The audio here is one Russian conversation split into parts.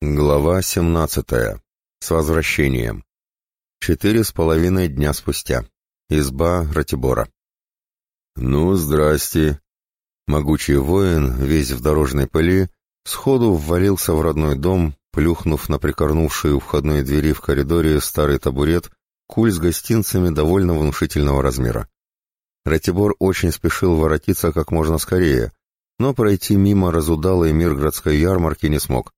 Глава 17. С возвращением. Четыре с половиной дня спустя. Изба Ратибора. «Ну, здрасте!» Могучий воин, весь в дорожной пыли, сходу ввалился в родной дом, плюхнув на прикорнувший у входной двери в коридоре старый табурет, куль с гостинцами довольно внушительного размера. Ратибор очень спешил воротиться как можно скорее, но пройти мимо разудалой мирградской ярмарки не смог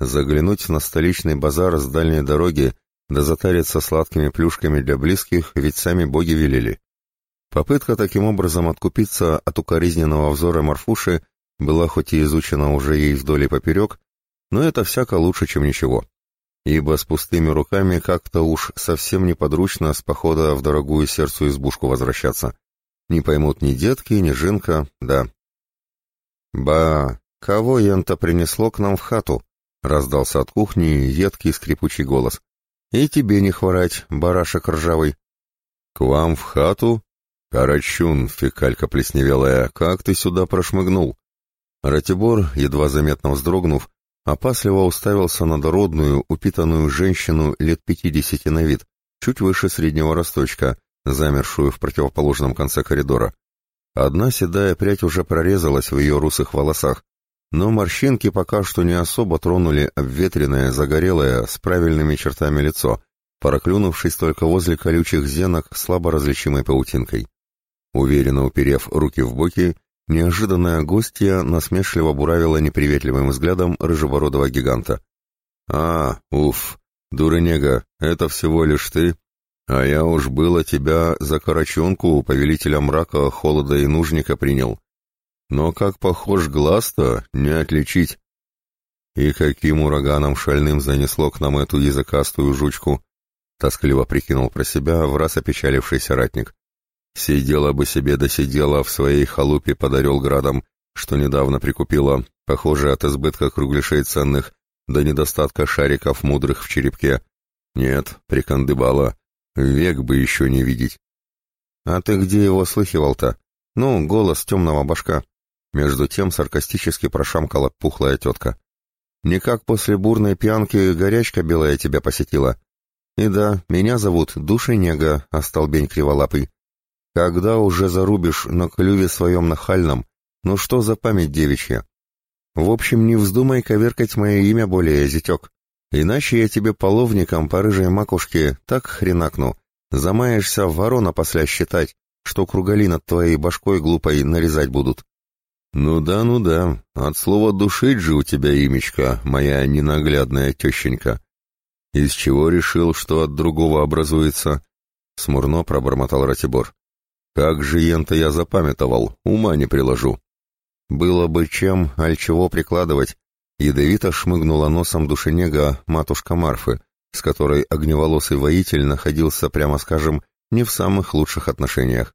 заглянуть на столичный базар с дальней дороги, да затариться сладкими плюшками для близких, ведь сами боги велели. Попытка таким образом откупиться от укоризненного взора Марфуши была хоть и изучена уже ей вдоль и поперек, но это всяко лучше, чем ничего. Ибо с пустыми руками как-то уж совсем неподручно с похода в дорогую сердцу избушку возвращаться. Не поймут ни детки, ни жинка, да. «Ба, кого ента принесло к нам в хату?» — раздался от кухни едкий скрипучий голос. «И тебе не хворать, барашек ржавый». «К вам в хату?» «Карачун, фекалька плесневелая, как ты сюда прошмыгнул?» Ратибор, едва заметно вздрогнув, опасливо уставился на дородную, упитанную женщину лет пятидесяти на вид, чуть выше среднего росточка, замершую в противоположном конце коридора. Одна седая прядь уже прорезалась в ее русых волосах, но морщинки пока что не особо тронули обветренное, загорелое, с правильными чертами лицо, проклюнувшись только возле колючих зенок слабо различимой паутинкой. Уверенно уперев руки в боки, неожиданная гостья насмешливо буравила неприветливым взглядом рыжебородого гиганта. «А, уф, дурынега, это всего лишь ты? А я уж было тебя за карачонку повелителя мрака, холода и нужника принял. Но как похож глаз-то, не отличить. И каким ураганом шальным занесло к нам эту языкастую жучку, тоскливо прикинул про себя в раз опечалившийся ратник. Сидела бы себе досидела в своей халупе под Орелградом, что недавно прикупила, похоже, от избытка кругляшей ценных, до недостатка шариков мудрых в черепке. Нет, прикандыбала, век бы еще не видеть. А ты где его слыхивал-то? Ну, голос темного башка. Между тем саркастически прошамкала пухлая тетка. «Никак после бурной пьянки горячка белая тебя посетила. И да, меня зовут Душенега, остолбень криволапый. Когда уже зарубишь на клюве своем нахальном? Ну что за память девичья? В общем, не вздумай коверкать мое имя более, зятек. Иначе я тебе половником по рыжей макушке так хренакну. Замаешься ворона после считать, что кругали над твоей башкой глупой нарезать будут. «Ну да, ну да, от слова «душить» же у тебя имечко, моя ненаглядная тещенька. Из чего решил, что от другого образуется?» Смурно пробормотал Ратибор. «Как же ента я запамятовал, ума не приложу». «Было бы чем, аль чего прикладывать», ядовито шмыгнула носом душенега матушка Марфы, с которой огневолосый воитель находился, прямо скажем, не в самых лучших отношениях.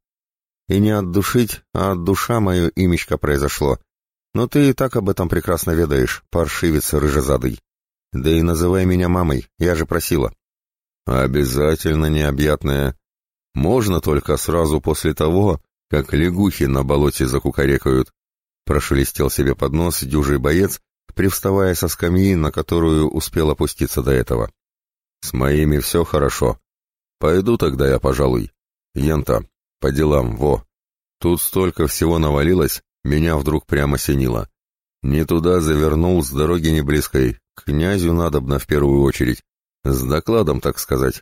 И не отдушить, а от душа мое имечко произошло. Но ты и так об этом прекрасно ведаешь, паршивец рыжезадый. Да и называй меня мамой, я же просила. Обязательно необъятная. Можно только сразу после того, как лягухи на болоте закукарекают. Прошелестел себе под нос дюжий боец, привставая со скамьи, на которую успел опуститься до этого. С моими все хорошо. Пойду тогда я, пожалуй. Ента, по делам, во. Тут столько всего навалилось, меня вдруг прямо синило. Не туда завернул, с дороги не близкой. Князю надобно в первую очередь. С докладом, так сказать.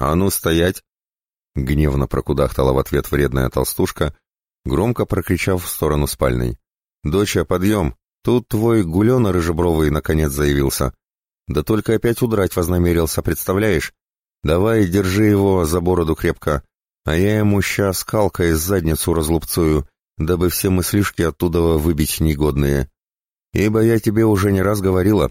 А ну, стоять! Гневно прокудахтала в ответ вредная толстушка, громко прокричав в сторону спальной. «Доча, подъем! Тут твой гулена рыжебровый наконец заявился. Да только опять удрать вознамерился, представляешь? Давай, держи его за бороду крепко, а я ему ща скалкой задницу разлупцую, дабы все мыслишки оттуда выбить негодные. Ибо я тебе уже не раз говорила,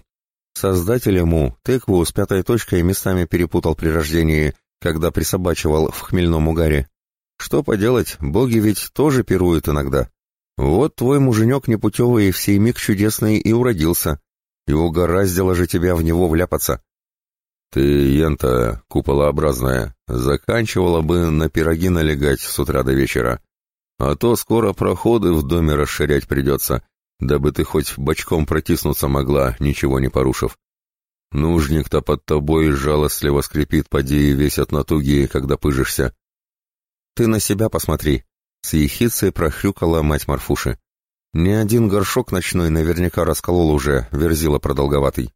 создатель ему тыкву с пятой точкой местами перепутал при рождении, когда присобачивал в хмельном угаре. Что поделать, боги ведь тоже пируют иногда. Вот твой муженек непутевый в сей миг чудесный и уродился, и угораздило же тебя в него вляпаться. «Ты, ента, куполообразная, заканчивала бы на пироги налегать с утра до вечера. А то скоро проходы в доме расширять придется, дабы ты хоть бочком протиснуться могла, ничего не порушив. Нужник-то под тобой жалостливо скрипит, поди и весь от натуги, когда пыжишься. Ты на себя посмотри, с ехицей прохрюкала мать Марфуши. Ни один горшок ночной наверняка расколол уже, верзила продолговатый.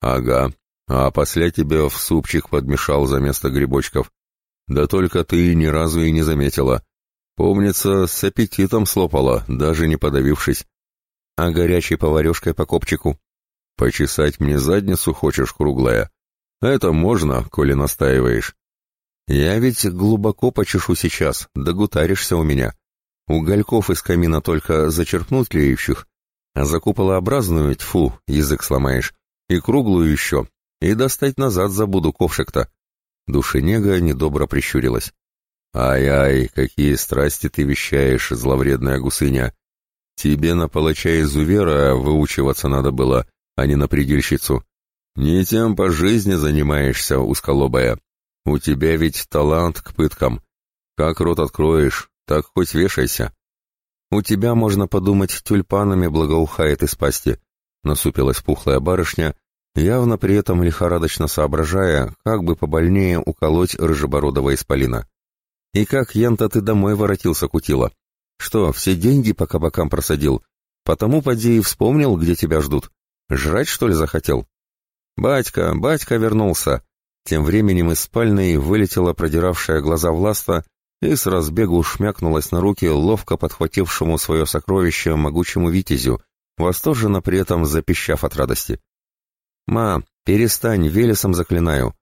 Ага, а после тебе в супчик подмешал за место грибочков. Да только ты ни разу и не заметила. Помнится, с аппетитом слопала, даже не подавившись. А горячей поварешкой по копчику? Почесать мне задницу хочешь, круглая? Это можно, коли настаиваешь. Я ведь глубоко почешу сейчас, догутаришься у меня. Угольков из камина только зачерпнуть тлеющих, а за куполообразную, тьфу, язык сломаешь, и круглую еще, и достать назад забуду ковшик-то. Душенега недобро прищурилась. «Ай-ай, какие страсти ты вещаешь, зловредная гусыня! Тебе на палача изувера выучиваться надо было, а не на предельщицу. Не тем по жизни занимаешься, узколобая. У тебя ведь талант к пыткам. Как рот откроешь, так хоть вешайся. У тебя, можно подумать, тюльпанами благоухает из пасти. Насупилась пухлая барышня, явно при этом лихорадочно соображая, как бы побольнее уколоть рыжебородого исполина. И как, Янта, ты домой воротился, кутила? Что, все деньги по кабакам просадил? Потому поди и вспомнил, где тебя ждут. Жрать, что ли, захотел? Батька, батька вернулся. Тем временем из спальной вылетела продиравшая глаза Власта и с разбегу шмякнулась на руки ловко подхватившему свое сокровище могучему витязю, восторженно при этом запищав от радости. «Ма, перестань, Велесом заклинаю!»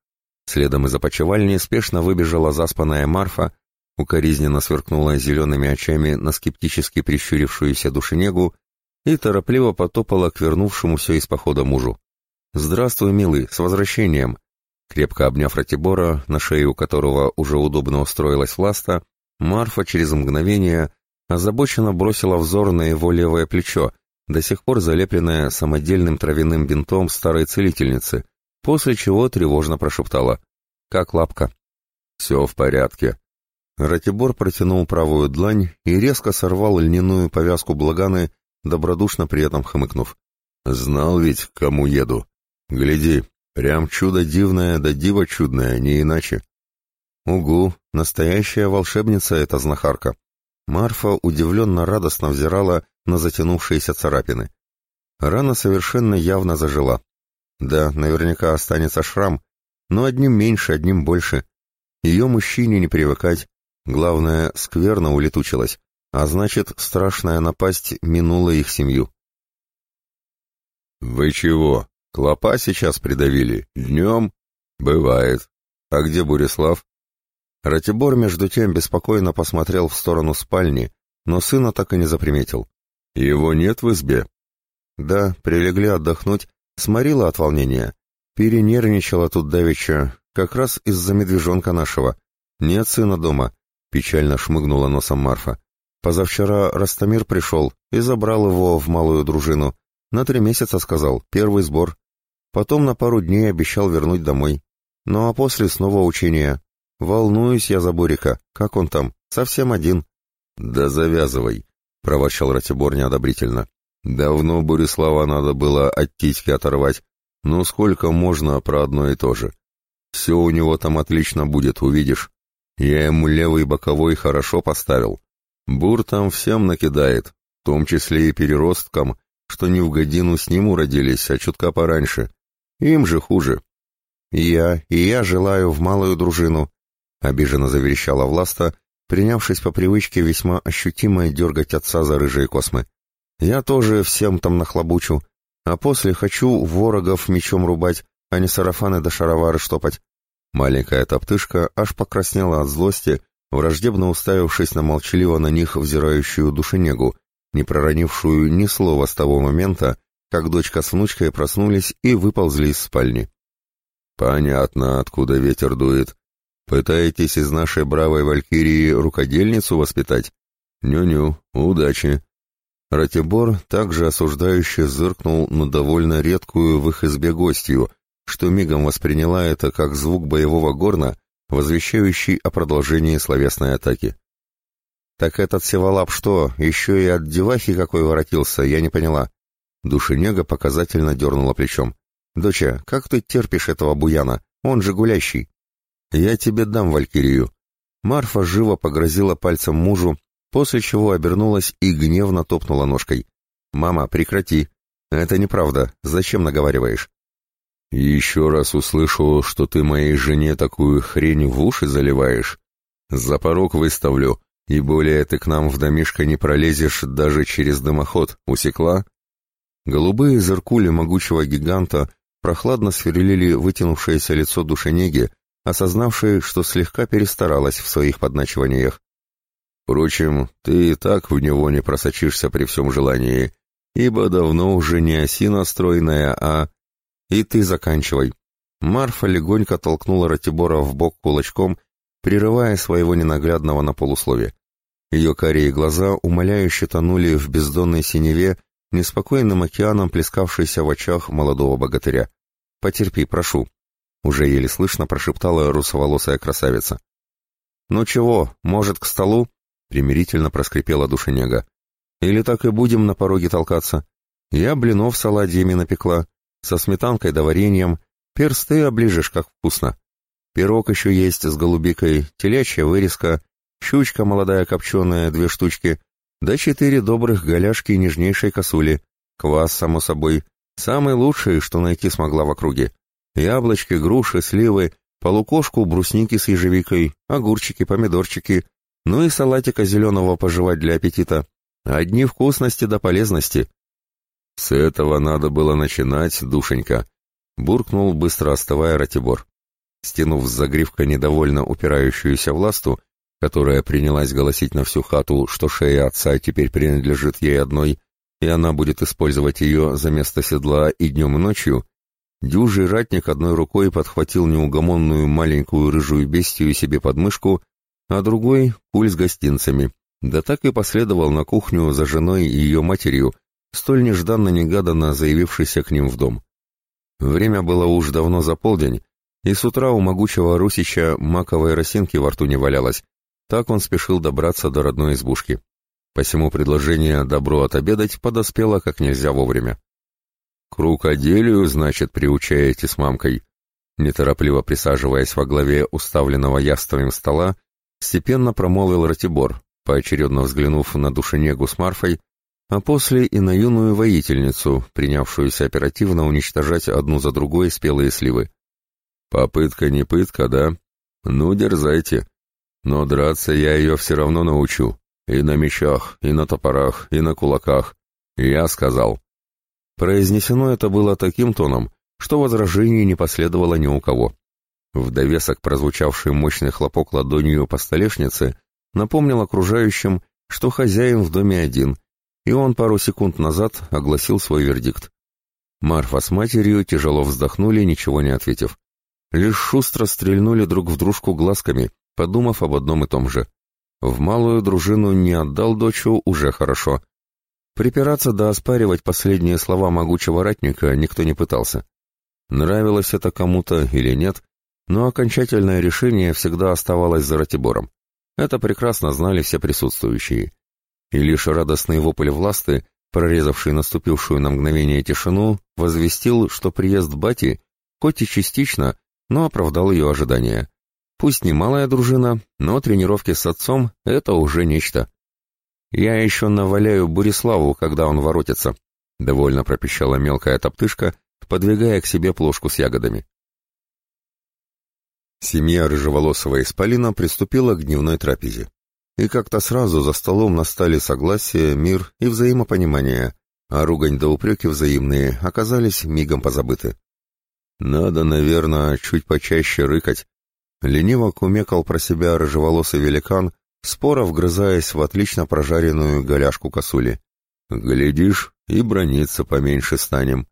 Следом из опочивальни спешно выбежала заспанная Марфа, укоризненно сверкнула зелеными очами на скептически прищурившуюся душенегу и торопливо потопала к вернувшемуся из похода мужу. «Здравствуй, милый, с возвращением!» Крепко обняв Ратибора, на шею которого уже удобно устроилась Власта, Марфа через мгновение озабоченно бросила взор на его левое плечо, до сих пор залепленное самодельным травяным бинтом старой целительницы, после чего тревожно прошептала «Как лапка?» «Все в порядке». Ратибор протянул правую длань и резко сорвал льняную повязку благаны добродушно при этом хмыкнув. «Знал ведь, к кому еду. Гляди, прям чудо дивное да диво чудное, не иначе». «Угу, настоящая волшебница эта знахарка». Марфа удивленно радостно взирала на затянувшиеся царапины. Рана совершенно явно зажила. Да, наверняка останется шрам, но одним меньше, одним больше. Ее мужчине не привыкать. Главное, скверно улетучилась а значит, страшная напасть минула их семью. «Вы чего, клопа сейчас придавили? Днем?» «Бывает. А где Бурислав?» Ратибор, между тем, беспокойно посмотрел в сторону спальни, но сына так и не заприметил. «Его нет в избе?» «Да, прилегли отдохнуть, сморила от волнения. Перенервничала тут давеча, как раз из-за медвежонка нашего. Нет сына дома», — печально шмыгнула носом Марфа. Позавчера Растамир пришел и забрал его в малую дружину. На три месяца, сказал, первый сбор. Потом на пару дней обещал вернуть домой. Ну а после снова учения. Волнуюсь я за Бурика. Как он там? Совсем один. Да завязывай, проворчал Ратибор неодобрительно. Давно Бурислава надо было от титьки оторвать. Ну сколько можно про одно и то же? Все у него там отлично будет, увидишь. Я ему левый боковой хорошо поставил. Бур там всем накидает, в том числе и переросткам, что не в годину с ним уродились, а чутка пораньше. Им же хуже. Я, и я желаю в малую дружину, — обиженно заверещала Власта, принявшись по привычке весьма ощутимо дергать отца за рыжие космы. Я тоже всем там нахлобучу, а после хочу ворогов мечом рубать, а не сарафаны да шаровары штопать. Маленькая топтышка аж покраснела от злости, враждебно уставившись на молчаливо на них взирающую душенегу, не проронившую ни слова с того момента, как дочка с внучкой проснулись и выползли из спальни. «Понятно, откуда ветер дует. Пытаетесь из нашей бравой валькирии рукодельницу воспитать? Ню-ню, удачи!» Ратибор также осуждающе зыркнул на довольно редкую в их избе гостью, что мигом восприняла это как звук боевого горна возвещающий о продолжении словесной атаки. «Так этот севалап что, еще и от девахи какой воротился, я не поняла». Душенега показательно дернула плечом. Доча, как ты терпишь этого буяна? Он же гулящий. Я тебе дам Валькирию. Марфа живо погрозила пальцем мужу, после чего обернулась и гневно топнула ножкой. «Мама, прекрати. Это неправда. Зачем наговариваешь?» «Еще раз услышу, что ты моей жене такую хрень в уши заливаешь. За порог выставлю, и более ты к нам в домишко не пролезешь даже через дымоход. Усекла?» Голубые зеркули могучего гиганта прохладно сверлили вытянувшееся лицо душенеги, осознавшей, что слегка перестаралась в своих подначиваниях. Впрочем, ты и так в него не просочишься при всем желании, ибо давно уже не осина стройная, а... И ты заканчивай. Марфа легонько толкнула Ратибора в бок кулачком, прерывая своего ненаглядного на полуслове. Ее карие глаза умоляюще тонули в бездонной синеве, неспокойным океаном плескавшейся в очах молодого богатыря. «Потерпи, прошу», — уже еле слышно прошептала русоволосая красавица. «Ну чего, может, к столу?» — примирительно проскрипела душенега. «Или так и будем на пороге толкаться? Я блинов с оладьями напекла, со сметанкой да вареньем, персты оближешь, как вкусно. Пирог еще есть с голубикой, телячья вырезка, щучка молодая копченая, две штучки, да четыре добрых голяшки нежнейшей косули, квас, само собой, самый лучший, что найти смогла в округе. Яблочки, груши, сливы, полукошку, брусники с ежевикой, огурчики, помидорчики, ну и салатика зеленого пожевать для аппетита. Одни вкусности да полезности. С этого надо было начинать, душенька, буркнул, быстро остывая Ратибор. Стянув с загривка недовольно упирающуюся в ласту, которая принялась голосить на всю хату, что шея отца теперь принадлежит ей одной, и она будет использовать ее за место седла и днем, и ночью, Дюжий ратник одной рукой подхватил неугомонную маленькую рыжую бестию себе под мышку, а другой — куль с гостинцами, да так и последовал на кухню за женой и ее матерью, столь нежданно-негаданно заявившейся к ним в дом. Время было уж давно за полдень, и с утра у могучего Русича маковой росинки во рту не валялось, так он спешил добраться до родной избушки. Посему предложение «добро отобедать» подоспело как нельзя вовремя. «К рукоделию, значит, приучаете с мамкой?» Неторопливо присаживаясь во главе уставленного явствами стола, степенно промолвил Ратибор, поочередно взглянув на душенегу с Марфой, а после и на юную воительницу, принявшуюся оперативно уничтожать одну за другой спелые сливы. «Попытка не пытка, да? Ну, дерзайте. Но драться я ее все равно научу. И на мечах, и на топорах, и на кулаках. Я сказал». Произнесено это было таким тоном, что возражений не последовало ни у кого. В довесок прозвучавший мощный хлопок ладонью по столешнице напомнил окружающим, что хозяин в доме один, и он пару секунд назад огласил свой вердикт. Марфа с матерью тяжело вздохнули, ничего не ответив. Лишь шустро стрельнули друг в дружку глазками, подумав об одном и том же. В малую дружину не отдал дочу уже хорошо, Припираться да оспаривать последние слова могучего ратника никто не пытался. Нравилось это кому-то или нет, но окончательное решение всегда оставалось за Ратибором. Это прекрасно знали все присутствующие. И лишь радостный вопль власты, прорезавший наступившую на мгновение тишину, возвестил, что приезд Бати, хоть и частично, но оправдал ее ожидания. Пусть не малая дружина, но тренировки с отцом — это уже нечто. «Я еще наваляю Буриславу, когда он воротится», — довольно пропищала мелкая топтышка, подвигая к себе плошку с ягодами. Семья рыжеволосого исполина приступила к дневной трапезе. И как-то сразу за столом настали согласие, мир и взаимопонимание, а ругань да упреки взаимные оказались мигом позабыты. «Надо, наверное, чуть почаще рыкать», — лениво кумекал про себя рыжеволосый великан, споро вгрызаясь в отлично прожаренную голяшку косули. «Глядишь, и брониться поменьше станем».